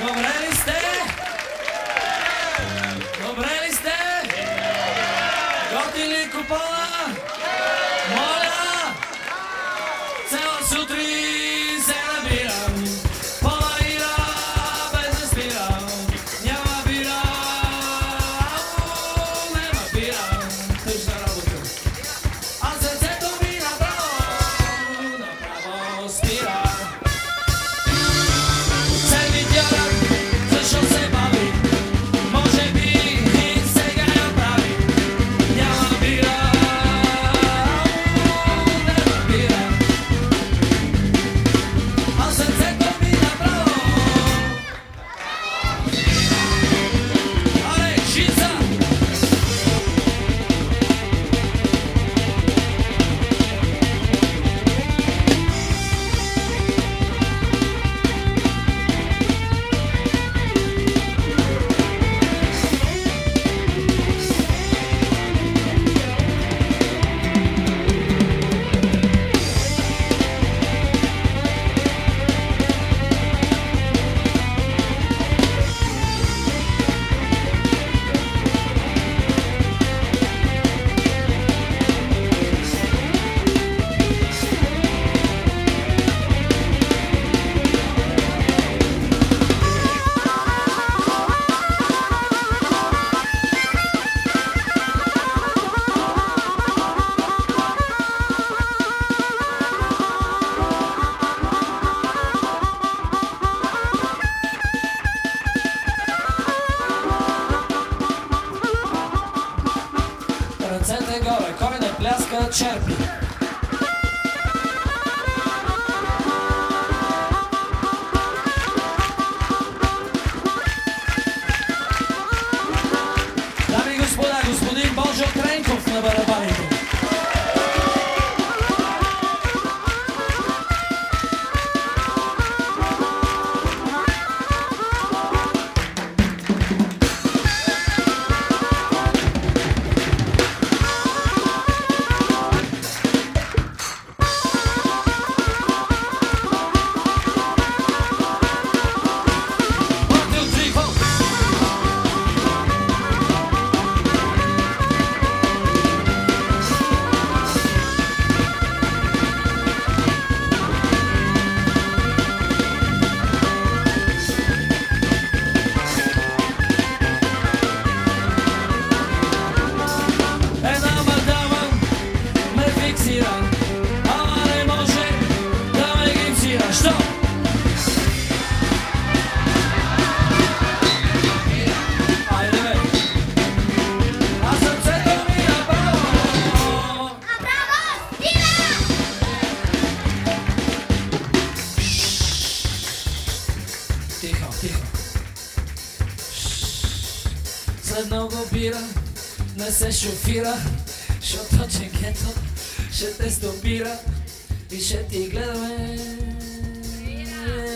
Добре ли сте? Добре ли сте? готи ли купола? Център горе, корена пляска, черпи. След много бира не се шофира, защото ченгето ще те стопира и ще ти гледаме. Yeah.